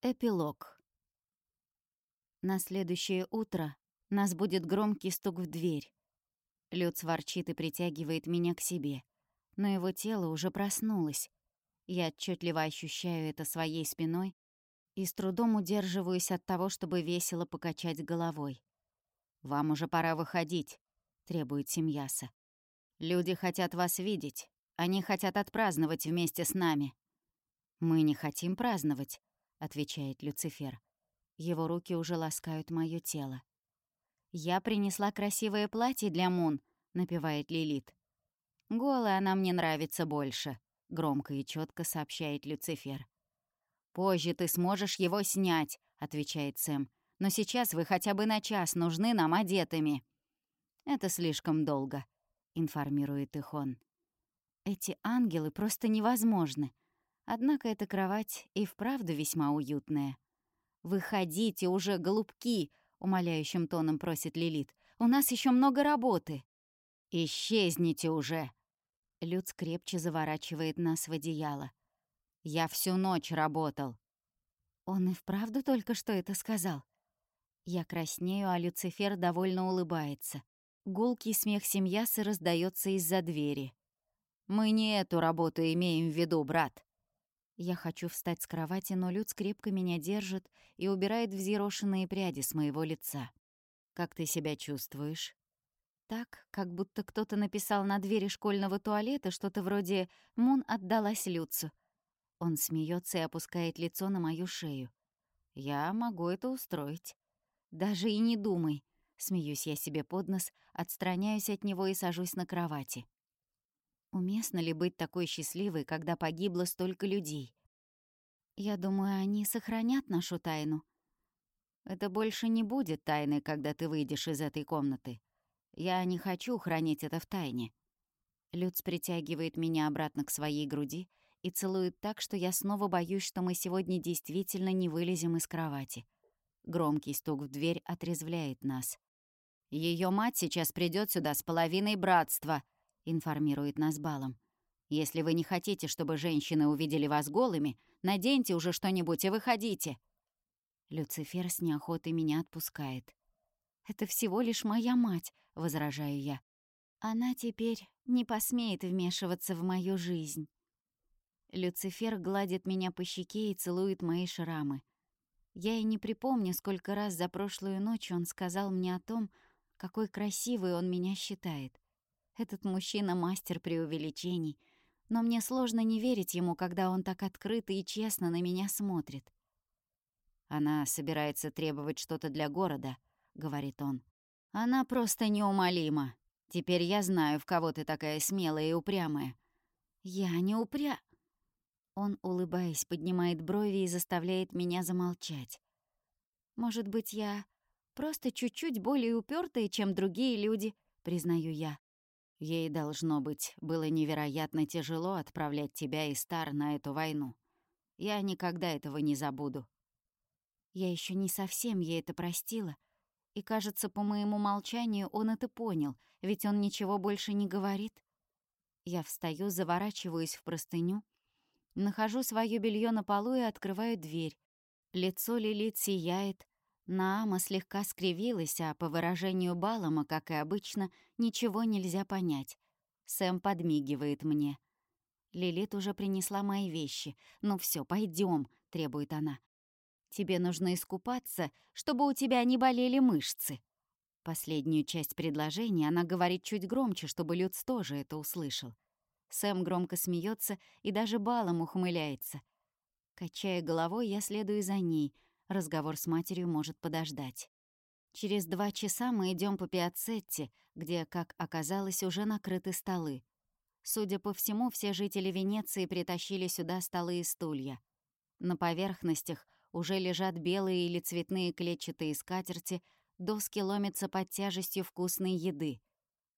Эпилог. На следующее утро нас будет громкий стук в дверь. Люц ворчит и притягивает меня к себе, но его тело уже проснулось. Я отчетливо ощущаю это своей спиной и с трудом удерживаюсь от того, чтобы весело покачать головой. «Вам уже пора выходить», — требует Семьяса. «Люди хотят вас видеть. Они хотят отпраздновать вместе с нами». «Мы не хотим праздновать», — отвечает Люцифер. Его руки уже ласкают моё тело. «Я принесла красивое платье для Мун», — напевает Лилит. «Голая она мне нравится больше», — громко и четко сообщает Люцифер. «Позже ты сможешь его снять», — отвечает Сэм. «Но сейчас вы хотя бы на час нужны нам одетыми». «Это слишком долго», — информирует их он. «Эти ангелы просто невозможны», Однако эта кровать и вправду весьма уютная. «Выходите уже, голубки!» — умоляющим тоном просит Лилит. «У нас еще много работы!» «Исчезните уже!» Люц крепче заворачивает нас в одеяло. «Я всю ночь работал!» Он и вправду только что это сказал. Я краснею, а Люцифер довольно улыбается. Гулкий смех семьясы раздается из-за двери. «Мы не эту работу имеем в виду, брат. Я хочу встать с кровати, но Люц крепко меня держит и убирает взъерошенные пряди с моего лица. «Как ты себя чувствуешь?» Так, как будто кто-то написал на двери школьного туалета что-то вроде «Мун отдалась Люцу». Он смеется и опускает лицо на мою шею. «Я могу это устроить». «Даже и не думай», — смеюсь я себе под нос, отстраняюсь от него и сажусь на кровати. Уместно ли быть такой счастливой, когда погибло столько людей? Я думаю, они сохранят нашу тайну. Это больше не будет тайной, когда ты выйдешь из этой комнаты. Я не хочу хранить это в тайне. Люц притягивает меня обратно к своей груди и целует так, что я снова боюсь, что мы сегодня действительно не вылезем из кровати. Громкий стук в дверь отрезвляет нас. Ее мать сейчас придет сюда с половиной братства», информирует нас Балом. «Если вы не хотите, чтобы женщины увидели вас голыми, наденьте уже что-нибудь и выходите». Люцифер с неохотой меня отпускает. «Это всего лишь моя мать», — возражаю я. «Она теперь не посмеет вмешиваться в мою жизнь». Люцифер гладит меня по щеке и целует мои шрамы. Я и не припомню, сколько раз за прошлую ночь он сказал мне о том, какой красивой он меня считает. Этот мужчина — мастер преувеличений, но мне сложно не верить ему, когда он так открыто и честно на меня смотрит. «Она собирается требовать что-то для города», — говорит он. «Она просто неумолима. Теперь я знаю, в кого ты такая смелая и упрямая». «Я не упря...» Он, улыбаясь, поднимает брови и заставляет меня замолчать. «Может быть, я просто чуть-чуть более упертая, чем другие люди», — признаю я. Ей, должно быть, было невероятно тяжело отправлять тебя и Стар на эту войну. Я никогда этого не забуду. Я еще не совсем ей это простила, и, кажется, по моему молчанию он это понял, ведь он ничего больше не говорит. Я встаю, заворачиваюсь в простыню, нахожу свое белье на полу и открываю дверь. Лицо Лилит сияет, Наама слегка скривилась, а по выражению Балама, как и обычно, ничего нельзя понять. Сэм подмигивает мне. Лилит уже принесла мои вещи. «Ну все, пойдем, требует она. «Тебе нужно искупаться, чтобы у тебя не болели мышцы». Последнюю часть предложения она говорит чуть громче, чтобы Люц тоже это услышал. Сэм громко смеется и даже балом ухмыляется. Качая головой, я следую за ней — Разговор с матерью может подождать. Через два часа мы идем по Пиацетте, где, как оказалось, уже накрыты столы. Судя по всему, все жители Венеции притащили сюда столы и стулья. На поверхностях уже лежат белые или цветные клетчатые скатерти, доски ломятся под тяжестью вкусной еды.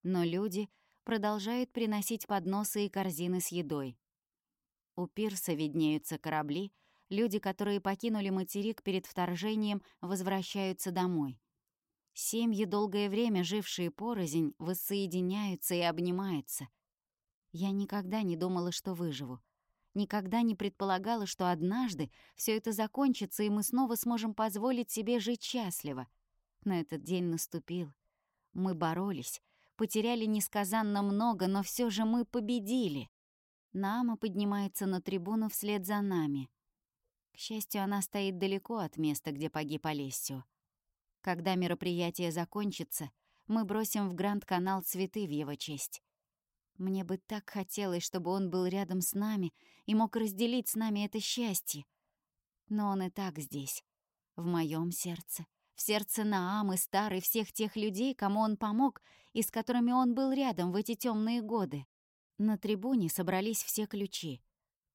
Но люди продолжают приносить подносы и корзины с едой. У пирса виднеются корабли — Люди, которые покинули материк перед вторжением, возвращаются домой. Семьи, долгое время жившие порознь, воссоединяются и обнимаются. Я никогда не думала, что выживу. Никогда не предполагала, что однажды все это закончится, и мы снова сможем позволить себе жить счастливо. Но этот день наступил. Мы боролись, потеряли несказанно много, но все же мы победили. Наама поднимается на трибуну вслед за нами. К счастью, она стоит далеко от места, где погиб Олесио. Когда мероприятие закончится, мы бросим в Гранд-канал цветы в его честь. Мне бы так хотелось, чтобы он был рядом с нами и мог разделить с нами это счастье. Но он и так здесь, в моем сердце, в сердце Наамы, старой, всех тех людей, кому он помог и с которыми он был рядом в эти темные годы. На трибуне собрались все ключи.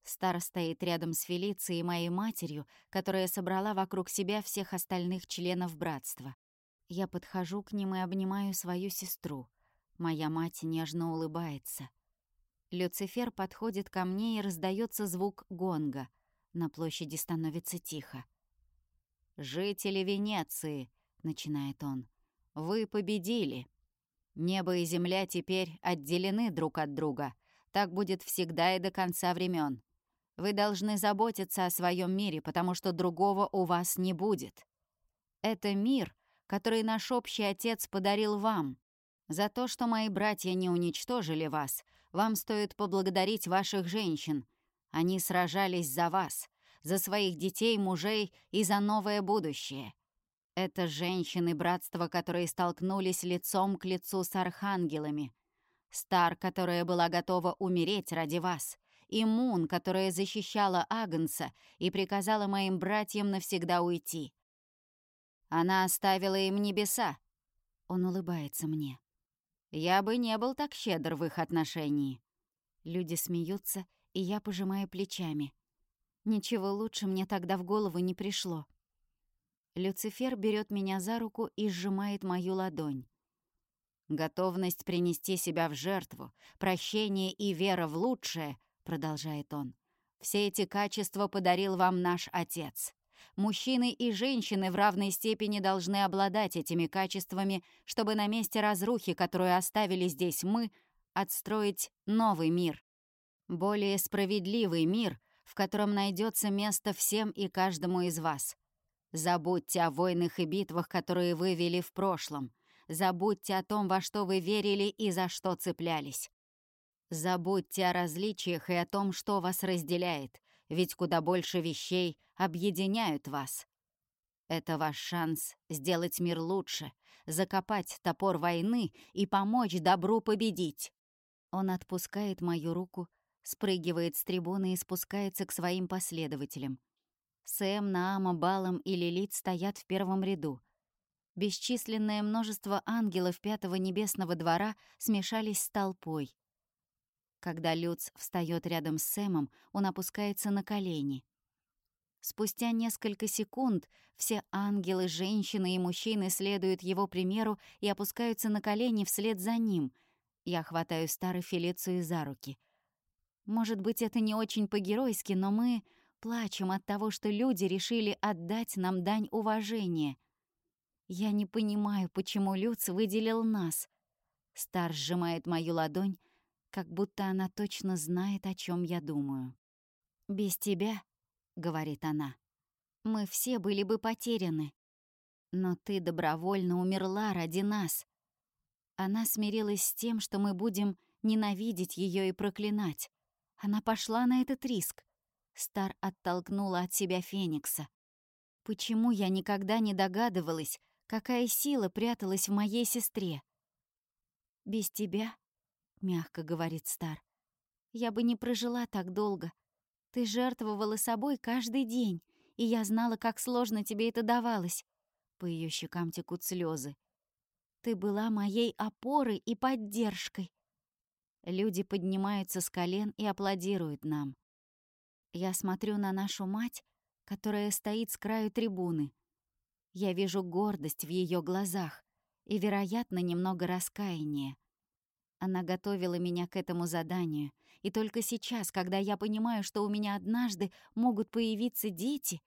Стар стоит рядом с Фелицией моей матерью, которая собрала вокруг себя всех остальных членов братства. Я подхожу к ним и обнимаю свою сестру. Моя мать нежно улыбается. Люцифер подходит ко мне и раздается звук гонга. На площади становится тихо. «Жители Венеции», — начинает он, — «вы победили. Небо и земля теперь отделены друг от друга. Так будет всегда и до конца времен. Вы должны заботиться о своем мире, потому что другого у вас не будет. Это мир, который наш общий отец подарил вам. За то, что мои братья не уничтожили вас, вам стоит поблагодарить ваших женщин. Они сражались за вас, за своих детей, мужей и за новое будущее. Это женщины братства, которые столкнулись лицом к лицу с архангелами. Стар, которая была готова умереть ради вас. И которая защищала Агнца и приказала моим братьям навсегда уйти. Она оставила им небеса. Он улыбается мне. Я бы не был так щедр в их отношении. Люди смеются, и я пожимаю плечами. Ничего лучше мне тогда в голову не пришло. Люцифер берет меня за руку и сжимает мою ладонь. «Готовность принести себя в жертву, прощение и вера в лучшее», — продолжает он. «Все эти качества подарил вам наш Отец. Мужчины и женщины в равной степени должны обладать этими качествами, чтобы на месте разрухи, которую оставили здесь мы, отстроить новый мир. Более справедливый мир, в котором найдется место всем и каждому из вас. Забудьте о войнах и битвах, которые вы вели в прошлом. Забудьте о том, во что вы верили и за что цеплялись. Забудьте о различиях и о том, что вас разделяет, ведь куда больше вещей объединяют вас. Это ваш шанс сделать мир лучше, закопать топор войны и помочь добру победить. Он отпускает мою руку, спрыгивает с трибуны и спускается к своим последователям. Сэм, Наама, Балам и Лилит стоят в первом ряду. Бесчисленное множество ангелов Пятого Небесного Двора смешались с толпой. Когда Люц встает рядом с Сэмом, он опускается на колени. Спустя несколько секунд все ангелы, женщины и мужчины следуют его примеру и опускаются на колени вслед за ним. Я хватаю старую Фелицию за руки. Может быть, это не очень по-геройски, но мы плачем от того, что люди решили отдать нам дань уважения. Я не понимаю, почему Люц выделил нас. Стар сжимает мою ладонь, как будто она точно знает, о чем я думаю. «Без тебя», — говорит она, — «мы все были бы потеряны. Но ты добровольно умерла ради нас». Она смирилась с тем, что мы будем ненавидеть ее и проклинать. Она пошла на этот риск. Стар оттолкнула от себя Феникса. Почему я никогда не догадывалась, какая сила пряталась в моей сестре? Без тебя мягко говорит Стар. Я бы не прожила так долго. Ты жертвовала собой каждый день, и я знала, как сложно тебе это давалось. По ее щекам текут слезы. Ты была моей опорой и поддержкой. Люди поднимаются с колен и аплодируют нам. Я смотрю на нашу мать, которая стоит с краю трибуны. Я вижу гордость в ее глазах и, вероятно, немного раскаяния. Она готовила меня к этому заданию, и только сейчас, когда я понимаю, что у меня однажды могут появиться дети,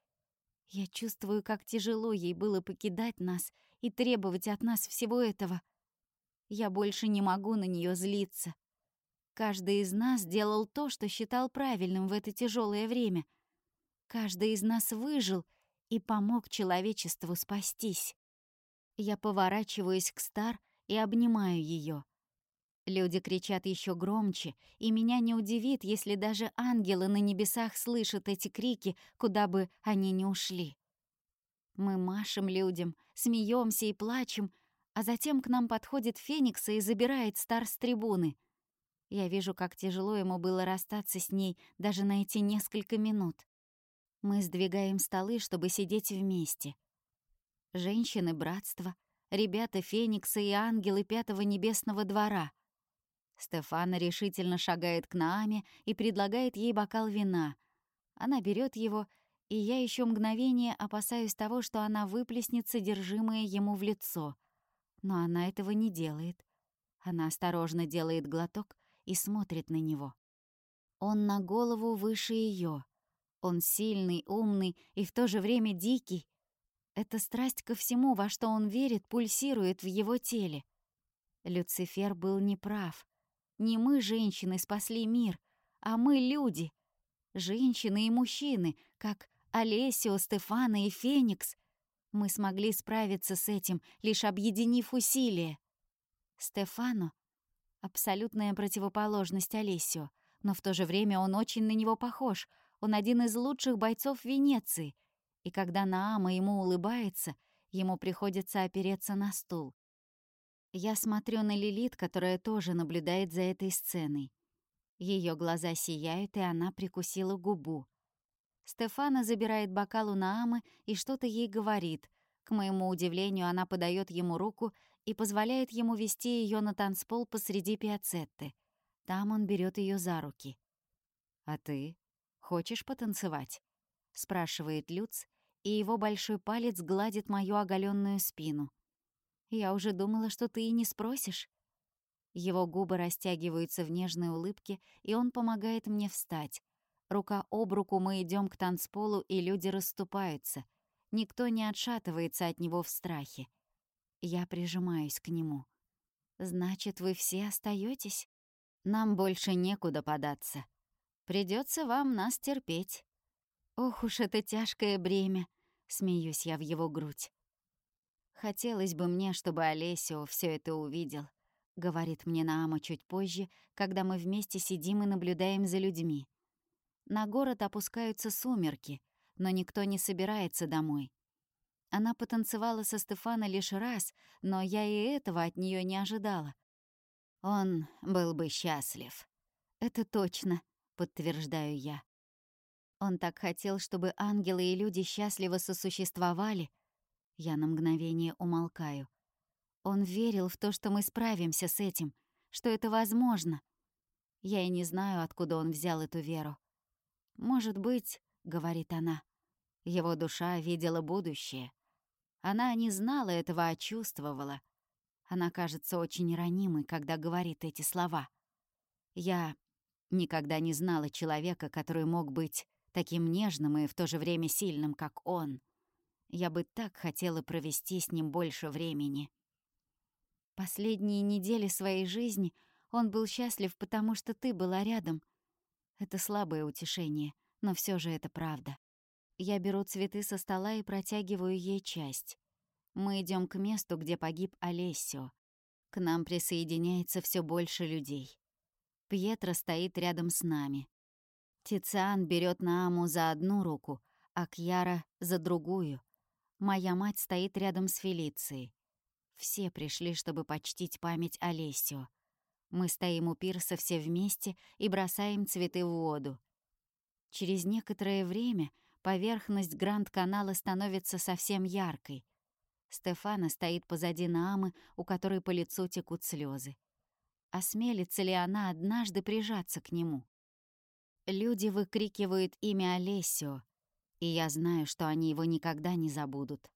я чувствую, как тяжело ей было покидать нас и требовать от нас всего этого. Я больше не могу на нее злиться. Каждый из нас делал то, что считал правильным в это тяжелое время. Каждый из нас выжил и помог человечеству спастись. Я поворачиваюсь к Стар и обнимаю ее. Люди кричат еще громче, и меня не удивит, если даже ангелы на небесах слышат эти крики, куда бы они ни ушли. Мы машем людям, смеемся и плачем, а затем к нам подходит Феникс и забирает Стар с трибуны. Я вижу, как тяжело ему было расстаться с ней даже на эти несколько минут. Мы сдвигаем столы, чтобы сидеть вместе. Женщины братства, ребята Феникса и ангелы Пятого Небесного Двора. Стефана решительно шагает к Нааме и предлагает ей бокал вина. Она берет его и я еще мгновение опасаюсь того, что она выплеснет содержимое ему в лицо. Но она этого не делает. Она осторожно делает глоток и смотрит на него. Он на голову выше ее. Он сильный, умный и в то же время дикий. Эта страсть ко всему, во что он верит, пульсирует в его теле. Люцифер был неправ. Не мы, женщины, спасли мир, а мы, люди. Женщины и мужчины, как Олесио, Стефана и Феникс. Мы смогли справиться с этим, лишь объединив усилия. Стефано — абсолютная противоположность Олесио, но в то же время он очень на него похож. Он один из лучших бойцов Венеции. И когда Наама ему улыбается, ему приходится опереться на стул. Я смотрю на Лилит, которая тоже наблюдает за этой сценой. Ее глаза сияют, и она прикусила губу. Стефана забирает бокал у Наамы и что-то ей говорит. К моему удивлению, она подает ему руку и позволяет ему вести ее на танцпол посреди пиацетты. Там он берет ее за руки. «А ты? Хочешь потанцевать?» — спрашивает Люц, и его большой палец гладит мою оголенную спину. «Я уже думала, что ты и не спросишь». Его губы растягиваются в нежной улыбке, и он помогает мне встать. Рука об руку мы идем к танцполу, и люди расступаются. Никто не отшатывается от него в страхе. Я прижимаюсь к нему. «Значит, вы все остаетесь? Нам больше некуда податься. Придется вам нас терпеть». «Ох уж это тяжкое бремя!» — смеюсь я в его грудь. «Хотелось бы мне, чтобы Олесио все это увидел», — говорит мне Наама чуть позже, когда мы вместе сидим и наблюдаем за людьми. На город опускаются сумерки, но никто не собирается домой. Она потанцевала со Стефана лишь раз, но я и этого от нее не ожидала. Он был бы счастлив. Это точно, подтверждаю я. Он так хотел, чтобы ангелы и люди счастливо сосуществовали. Я на мгновение умолкаю. Он верил в то, что мы справимся с этим, что это возможно. Я и не знаю, откуда он взял эту веру. «Может быть», — говорит она, — «его душа видела будущее. Она не знала этого, а чувствовала. Она кажется очень ранимой, когда говорит эти слова. Я никогда не знала человека, который мог быть таким нежным и в то же время сильным, как он. Я бы так хотела провести с ним больше времени. Последние недели своей жизни он был счастлив, потому что ты была рядом, это слабое утешение, но все же это правда. Я беру цветы со стола и протягиваю ей часть. Мы идем к месту, где погиб Олесио. К нам присоединяется все больше людей. Пьетро стоит рядом с нами. Тициан берет Нааму за одну руку, а Кьяра — за другую. Моя мать стоит рядом с Фелицией. Все пришли, чтобы почтить память Олесио. Мы стоим у пирса все вместе и бросаем цветы в воду. Через некоторое время поверхность Гранд-канала становится совсем яркой. Стефана стоит позади Наамы, у которой по лицу текут слезы. Осмелится ли она однажды прижаться к нему? Люди выкрикивают имя Олесио, и я знаю, что они его никогда не забудут.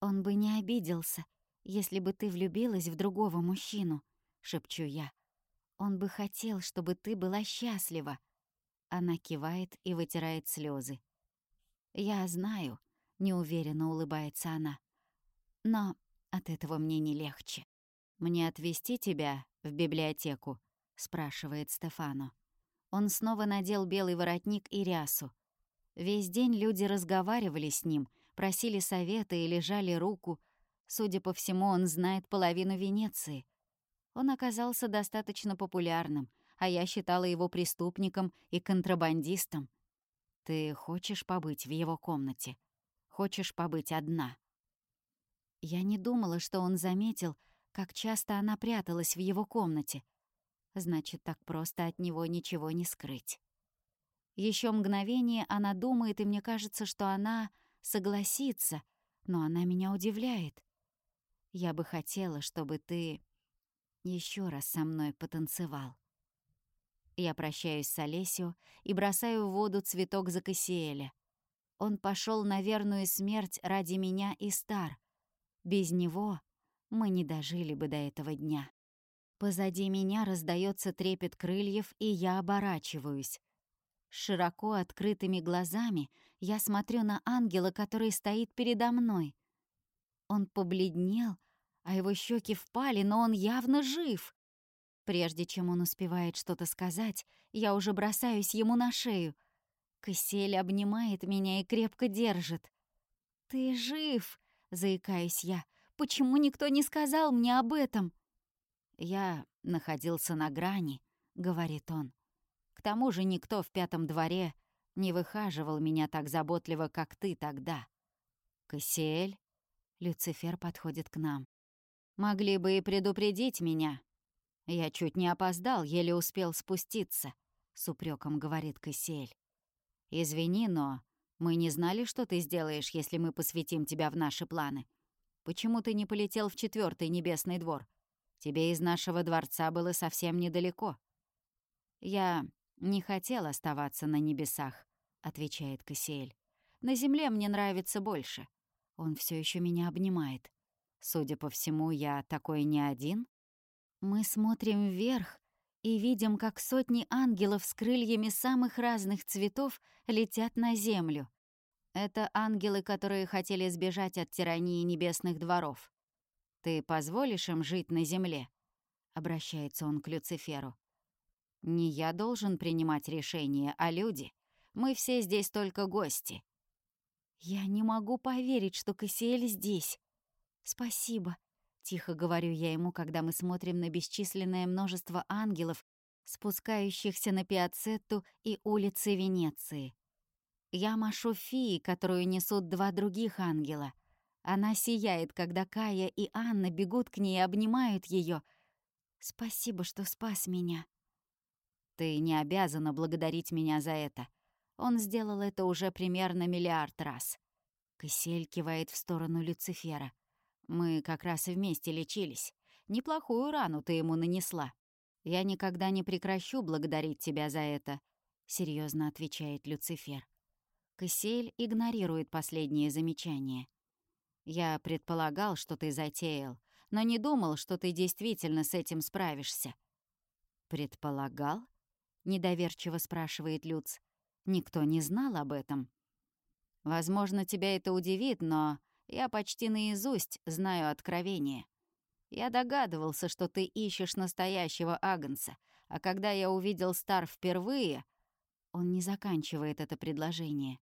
Он бы не обиделся, если бы ты влюбилась в другого мужчину, шепчу я. «Он бы хотел, чтобы ты была счастлива». Она кивает и вытирает слезы. «Я знаю», — неуверенно улыбается она. «Но от этого мне не легче. Мне отвезти тебя в библиотеку?» — спрашивает Стефано. Он снова надел белый воротник и рясу. Весь день люди разговаривали с ним, просили совета и лежали руку. Судя по всему, он знает половину Венеции. Он оказался достаточно популярным, а я считала его преступником и контрабандистом. Ты хочешь побыть в его комнате? Хочешь побыть одна?» Я не думала, что он заметил, как часто она пряталась в его комнате. Значит, так просто от него ничего не скрыть. Еще мгновение она думает, и мне кажется, что она согласится, но она меня удивляет. Я бы хотела, чтобы ты еще раз со мной потанцевал. Я прощаюсь с Олесио и бросаю в воду цветок Закассиэля. Он пошел на верную смерть ради меня и Стар. Без него мы не дожили бы до этого дня. Позади меня раздается трепет крыльев, и я оборачиваюсь. Широко открытыми глазами я смотрю на ангела, который стоит передо мной. Он побледнел, а его щеки впали, но он явно жив. Прежде чем он успевает что-то сказать, я уже бросаюсь ему на шею. Кассиэль обнимает меня и крепко держит. «Ты жив!» — заикаюсь я. «Почему никто не сказал мне об этом?» «Я находился на грани», — говорит он. «К тому же никто в пятом дворе не выхаживал меня так заботливо, как ты тогда». «Кассиэль?» Люцифер подходит к нам. «Могли бы и предупредить меня, «Я чуть не опоздал, еле успел спуститься», — с упреком говорит Кассиэль. «Извини, но мы не знали, что ты сделаешь, если мы посвятим тебя в наши планы. Почему ты не полетел в четвертый небесный двор? Тебе из нашего дворца было совсем недалеко». «Я не хотел оставаться на небесах», — отвечает Кассиэль. «На земле мне нравится больше. Он все еще меня обнимает. Судя по всему, я такой не один?» Мы смотрим вверх и видим, как сотни ангелов с крыльями самых разных цветов летят на землю. Это ангелы, которые хотели сбежать от тирании небесных дворов. «Ты позволишь им жить на земле?» — обращается он к Люциферу. «Не я должен принимать решения, а люди. Мы все здесь только гости». «Я не могу поверить, что Кассиэль здесь. Спасибо. Тихо говорю я ему, когда мы смотрим на бесчисленное множество ангелов, спускающихся на Пиацетту и улицы Венеции. Я машу фии, которую несут два других ангела. Она сияет, когда Кая и Анна бегут к ней и обнимают ее. «Спасибо, что спас меня». «Ты не обязана благодарить меня за это. Он сделал это уже примерно миллиард раз». Кысель кивает в сторону Люцифера. Мы как раз вместе лечились. Неплохую рану ты ему нанесла. Я никогда не прекращу благодарить тебя за это», — серьезно отвечает Люцифер. Кассиэль игнорирует последнее замечание. «Я предполагал, что ты затеял, но не думал, что ты действительно с этим справишься». «Предполагал?» — недоверчиво спрашивает Люц. «Никто не знал об этом». «Возможно, тебя это удивит, но я почти наизусть знаю откровение. Я догадывался, что ты ищешь настоящего Агнца, а когда я увидел Стар впервые, он не заканчивает это предложение.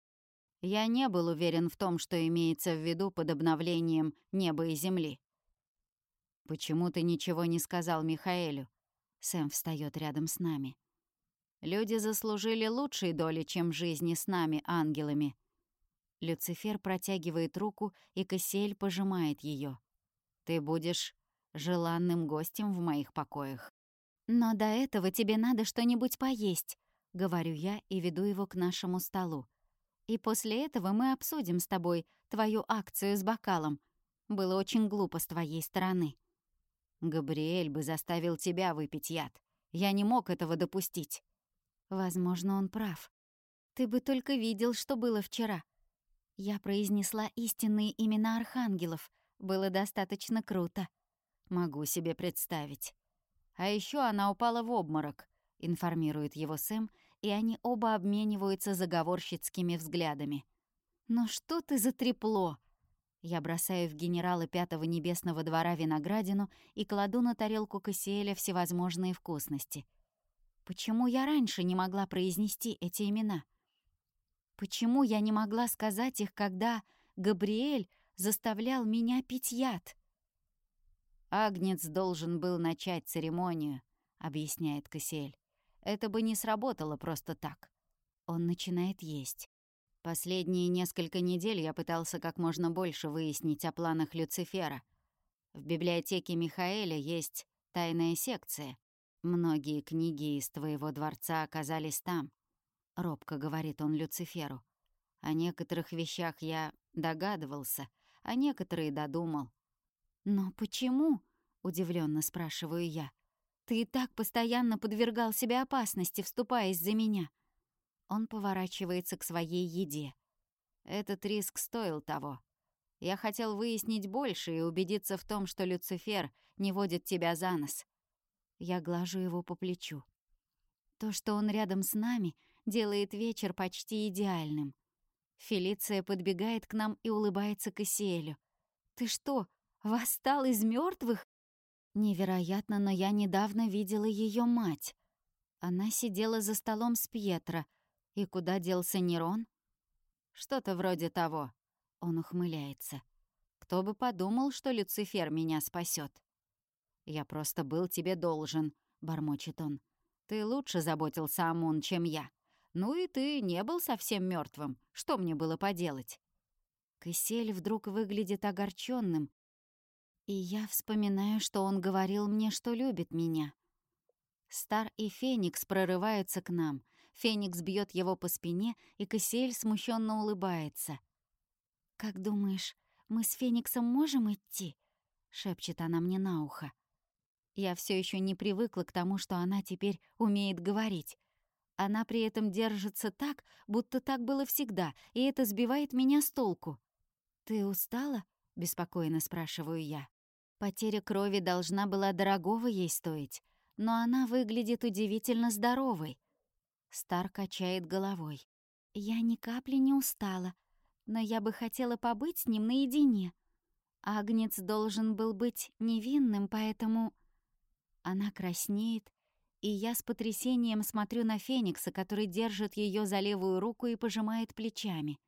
Я не был уверен в том, что имеется в виду под обновлением неба и земли. «Почему ты ничего не сказал Михаэлю?» Сэм встает рядом с нами. «Люди заслужили лучшей доли, чем жизни с нами, ангелами», Люцифер протягивает руку, и Кассиэль пожимает ее. «Ты будешь желанным гостем в моих покоях». «Но до этого тебе надо что-нибудь поесть», — говорю я и веду его к нашему столу. «И после этого мы обсудим с тобой твою акцию с бокалом. Было очень глупо с твоей стороны». «Габриэль бы заставил тебя выпить яд. Я не мог этого допустить». «Возможно, он прав. Ты бы только видел, что было вчера. Я произнесла истинные имена архангелов. Было достаточно круто. Могу себе представить. А еще она упала в обморок, информирует его Сэм, и они оба обмениваются заговорщицкими взглядами. «Ну что ты за трепло?» Я бросаю в генерала Пятого Небесного двора виноградину и кладу на тарелку Кассиэля всевозможные вкусности. Почему я раньше не могла произнести эти имена? Почему я не могла сказать их, когда Габриэль заставлял меня пить яд? «Агнец должен был начать церемонию», — объясняет Кассиэль. «Это бы не сработало просто так». Он начинает есть. Последние несколько недель я пытался как можно больше выяснить о планах Люцифера. В библиотеке Михаэля есть тайная секция. Многие книги из твоего дворца оказались там. Робко говорит он Люциферу. О некоторых вещах я догадывался, а некоторые додумал. «Но почему?» — удивленно спрашиваю я. «Ты и так постоянно подвергал себя опасности, вступаясь за меня». Он поворачивается к своей еде. Этот риск стоил того. Я хотел выяснить больше и убедиться в том, что Люцифер не водит тебя за нос. Я глажу его по плечу. То, что он рядом с нами, делает вечер почти идеальным. Фелиция подбегает к нам и улыбается Кассиэлю. «Ты что, восстал из мертвых? Невероятно, но я недавно видела ее мать. Она сидела за столом с Пьетро. И куда делся Нерон? Что-то вроде того. Он ухмыляется. Кто бы подумал, что Люцифер меня спасет. «Я просто был тебе должен», — бормочет он. «Ты лучше заботился о Мун, чем я. Ну и ты не был совсем мертвым. Что мне было поделать?» Кисель вдруг выглядит огорченным, и я вспоминаю, что он говорил мне, что любит меня. Стар и Феникс прорываются к нам. Феникс бьет его по спине, и Кассиэль смущенно улыбается. «Как думаешь, мы с Фениксом можем идти?» — шепчет она мне на ухо. Я все еще не привыкла к тому, что она теперь умеет говорить. Она при этом держится так, будто так было всегда, и это сбивает меня с толку. «Ты устала?» — беспокойно спрашиваю я. Потеря крови должна была дорогого ей стоить, но она выглядит удивительно здоровой. Стар качает головой. «Я ни капли не устала, но я бы хотела побыть с ним наедине. Агнец должен был быть невинным, поэтому...» Она краснеет, и я с потрясением смотрю на Феникса, который держит ее за левую руку и пожимает плечами.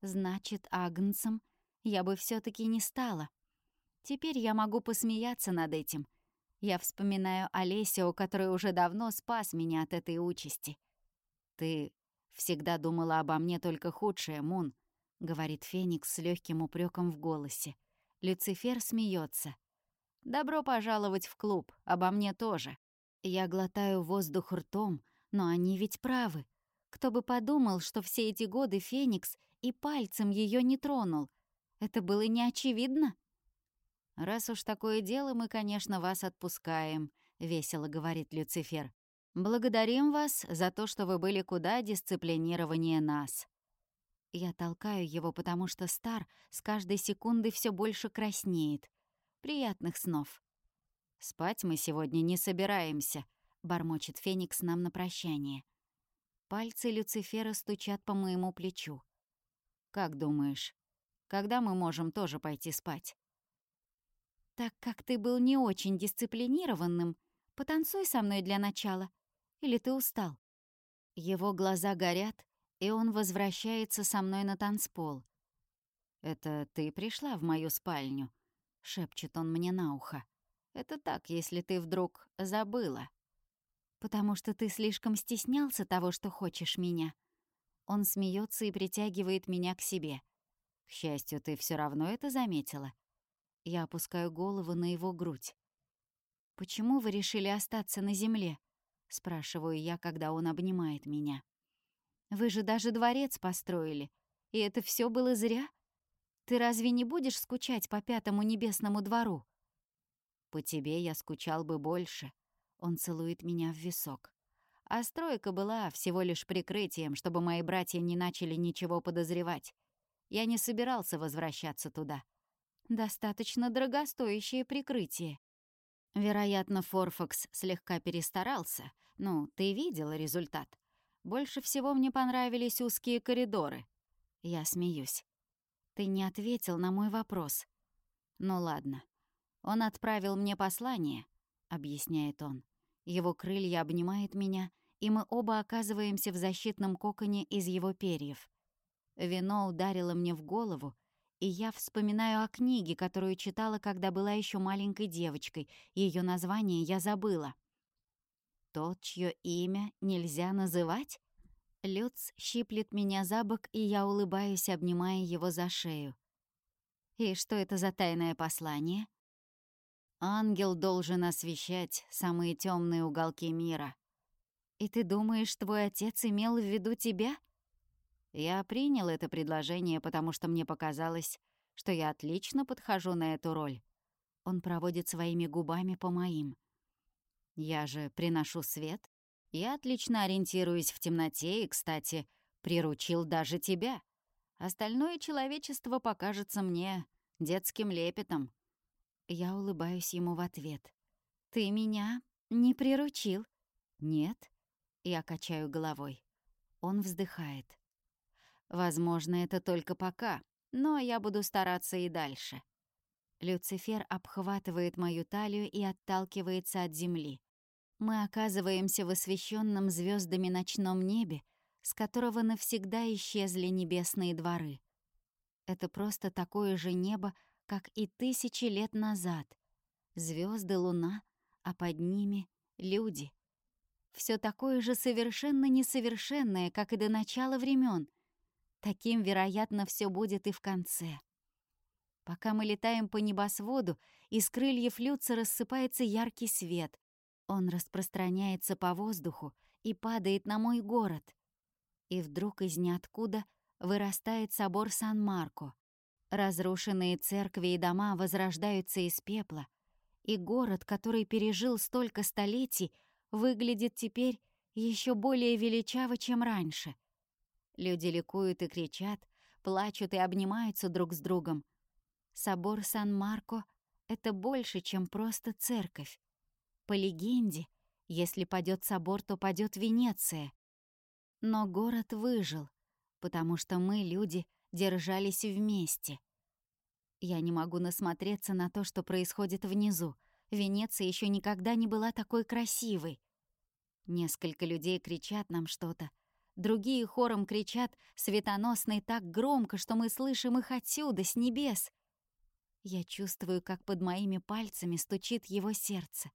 Значит, Агнцем я бы все таки не стала. Теперь я могу посмеяться над этим. Я вспоминаю Олесио, который уже давно спас меня от этой участи. «Ты всегда думала обо мне только худшее, Мун», — говорит Феникс с легким упреком в голосе. Люцифер смеется. «Добро пожаловать в клуб, обо мне тоже». Я глотаю воздух ртом, но они ведь правы. Кто бы подумал, что все эти годы Феникс и пальцем ее не тронул. Это было не очевидно. «Раз уж такое дело, мы, конечно, вас отпускаем», — весело говорит Люцифер. «Благодарим вас за то, что вы были куда дисциплинированнее нас». Я толкаю его, потому что Стар с каждой секунды все больше краснеет. Приятных снов. «Спать мы сегодня не собираемся», — бормочет Феникс нам на прощание. Пальцы Люцифера стучат по моему плечу. «Как думаешь, когда мы можем тоже пойти спать?» «Так как ты был не очень дисциплинированным, потанцуй со мной для начала. Или ты устал?» Его глаза горят, и он возвращается со мной на танцпол. «Это ты пришла в мою спальню?» — шепчет он мне на ухо. «Это так, если ты вдруг забыла». «Потому что ты слишком стеснялся того, что хочешь меня». Он смеется и притягивает меня к себе. К счастью, ты все равно это заметила. Я опускаю голову на его грудь. «Почему вы решили остаться на земле?» — спрашиваю я, когда он обнимает меня. «Вы же даже дворец построили, и это все было зря?» Ты разве не будешь скучать по пятому небесному двору? По тебе я скучал бы больше. Он целует меня в висок. А стройка была всего лишь прикрытием, чтобы мои братья не начали ничего подозревать. Я не собирался возвращаться туда. Достаточно дорогостоящее прикрытие. Вероятно, Форфакс слегка перестарался. Ну, ты видела результат. Больше всего мне понравились узкие коридоры. Я смеюсь. Ты не ответил на мой вопрос. Ну ладно. Он отправил мне послание, объясняет он. Его крылья обнимают меня, и мы оба оказываемся в защитном коконе из его перьев. Вино ударило мне в голову, и я вспоминаю о книге, которую читала, когда была еще маленькой девочкой. Ее название я забыла. Тот, чье имя нельзя называть? Люц щиплет меня за бок, и я улыбаюсь, обнимая его за шею. И что это за тайное послание? Ангел должен освещать самые темные уголки мира. И ты думаешь, твой отец имел в виду тебя? Я принял это предложение, потому что мне показалось, что я отлично подхожу на эту роль. Он проводит своими губами по моим. Я же приношу свет. Я отлично ориентируюсь в темноте и, кстати, приручил даже тебя. Остальное человечество покажется мне детским лепетом. Я улыбаюсь ему в ответ. «Ты меня не приручил?» «Нет». Я качаю головой. Он вздыхает. Возможно, это только пока, но я буду стараться и дальше. Люцифер обхватывает мою талию и отталкивается от земли. Мы оказываемся в освещенном звездами ночном небе, с которого навсегда исчезли небесные дворы. Это просто такое же небо, как и тысячи лет назад. Звезды, луна, а под ними — люди. Все такое же совершенно несовершенное, как и до начала времен — Таким, вероятно, все будет и в конце. Пока мы летаем по небосводу, из крыльев Люца рассыпается яркий свет. Он распространяется по воздуху и падает на мой город. И вдруг из ниоткуда вырастает собор Сан-Марко. Разрушенные церкви и дома возрождаются из пепла, и город, который пережил столько столетий, выглядит теперь еще более величаво, чем раньше. Люди ликуют и кричат, плачут и обнимаются друг с другом. Собор Сан-Марко — это больше, чем просто церковь. По легенде, если падет собор, то падет Венеция. Но город выжил, потому что мы, люди, держались вместе. Я не могу насмотреться на то, что происходит внизу. Венеция еще никогда не была такой красивой. Несколько людей кричат нам что-то, Другие хором кричат светоносный так громко, что мы слышим их отсюда, с небес. Я чувствую, как под моими пальцами стучит его сердце.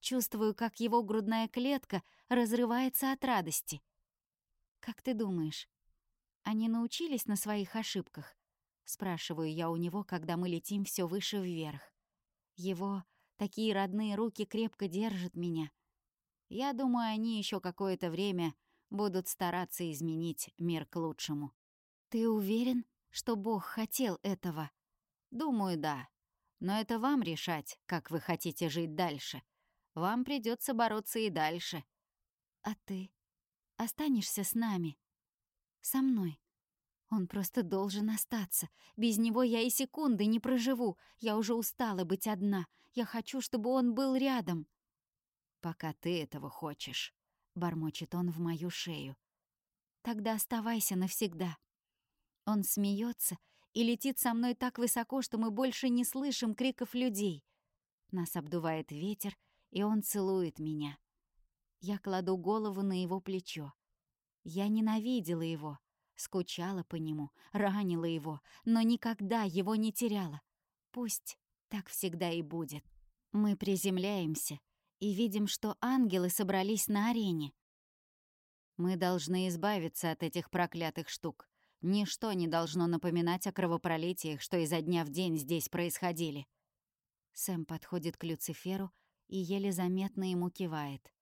Чувствую, как его грудная клетка разрывается от радости. «Как ты думаешь, они научились на своих ошибках?» Спрашиваю я у него, когда мы летим все выше вверх. Его такие родные руки крепко держат меня. Я думаю, они еще какое-то время будут стараться изменить мир к лучшему. Ты уверен, что Бог хотел этого? Думаю, да. Но это вам решать, как вы хотите жить дальше. Вам придется бороться и дальше. А ты останешься с нами? Со мной? Он просто должен остаться. Без него я и секунды не проживу. Я уже устала быть одна. Я хочу, чтобы он был рядом. Пока ты этого хочешь. — бормочет он в мою шею. «Тогда оставайся навсегда». Он смеется и летит со мной так высоко, что мы больше не слышим криков людей. Нас обдувает ветер, и он целует меня. Я кладу голову на его плечо. Я ненавидела его, скучала по нему, ранила его, но никогда его не теряла. Пусть так всегда и будет. Мы приземляемся, и видим, что ангелы собрались на арене. Мы должны избавиться от этих проклятых штук. Ничто не должно напоминать о кровопролитиях, что изо дня в день здесь происходили. Сэм подходит к Люциферу и еле заметно ему кивает.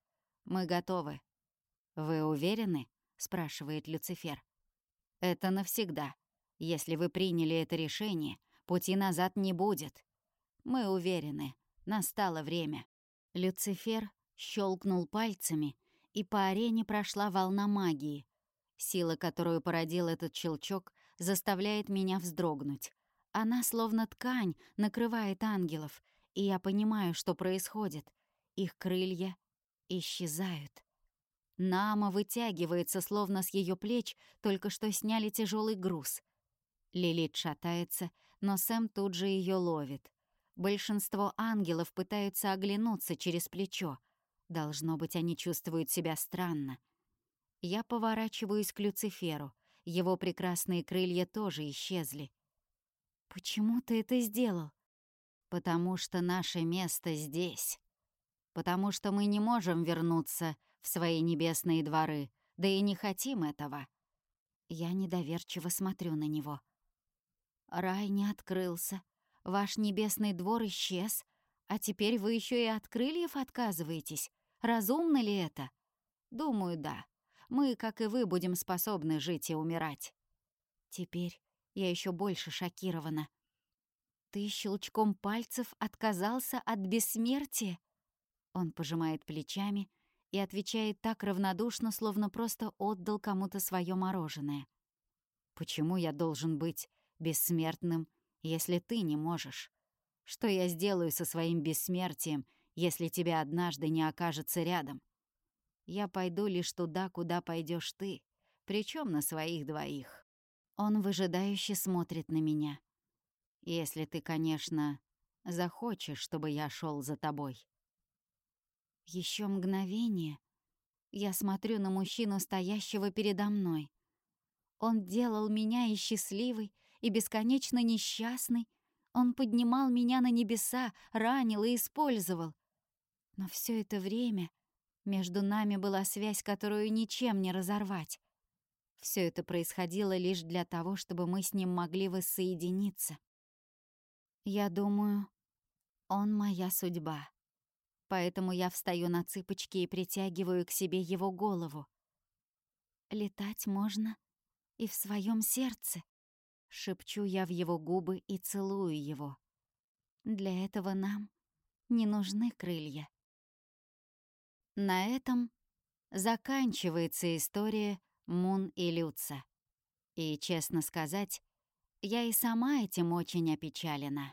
«Мы готовы». «Вы уверены?» — спрашивает Люцифер. «Это навсегда. Если вы приняли это решение, пути назад не будет. Мы уверены. Настало время». Люцифер щелкнул пальцами, и по арене прошла волна магии. Сила, которую породил этот щелчок, заставляет меня вздрогнуть. Она, словно ткань, накрывает ангелов, и я понимаю, что происходит. Их крылья исчезают. Нама вытягивается, словно с ее плеч только что сняли тяжелый груз. Лилит шатается, но Сэм тут же ее ловит. Большинство ангелов пытаются оглянуться через плечо. Должно быть, они чувствуют себя странно. Я поворачиваюсь к Люциферу. Его прекрасные крылья тоже исчезли. «Почему ты это сделал?» «Потому что наше место здесь. Потому что мы не можем вернуться в свои небесные дворы, да и не хотим этого». Я недоверчиво смотрю на него. Рай не открылся. Ваш небесный двор исчез, а теперь вы еще и от крыльев отказываетесь. Разумно ли это? Думаю, да. Мы, как и вы, будем способны жить и умирать. Теперь я еще больше шокирована. Ты щелчком пальцев отказался от бессмертия? Он пожимает плечами и отвечает так равнодушно, словно просто отдал кому-то свое мороженое. Почему я должен быть бессмертным, если ты не можешь? Что я сделаю со своим бессмертием, если тебя однажды не окажется рядом? Я пойду лишь туда, куда пойдешь ты, причем на своих двоих. Он выжидающе смотрит на меня. Если ты, конечно, захочешь, чтобы я шел за тобой. Еще мгновение. Я смотрю на мужчину, стоящего передо мной. Он делал меня и счастливой, и бесконечно несчастной. Он поднимал меня на небеса, ранил и использовал. Но все это время между нами была связь, которую ничем не разорвать. Все это происходило лишь для того, чтобы мы с ним могли воссоединиться. Я думаю, он моя судьба. Поэтому я встаю на цыпочки и притягиваю к себе его голову. Летать можно и в своем сердце. Шепчу я в его губы и целую его. Для этого нам не нужны крылья. На этом заканчивается история Мун и Люца. И, честно сказать, я и сама этим очень опечалена.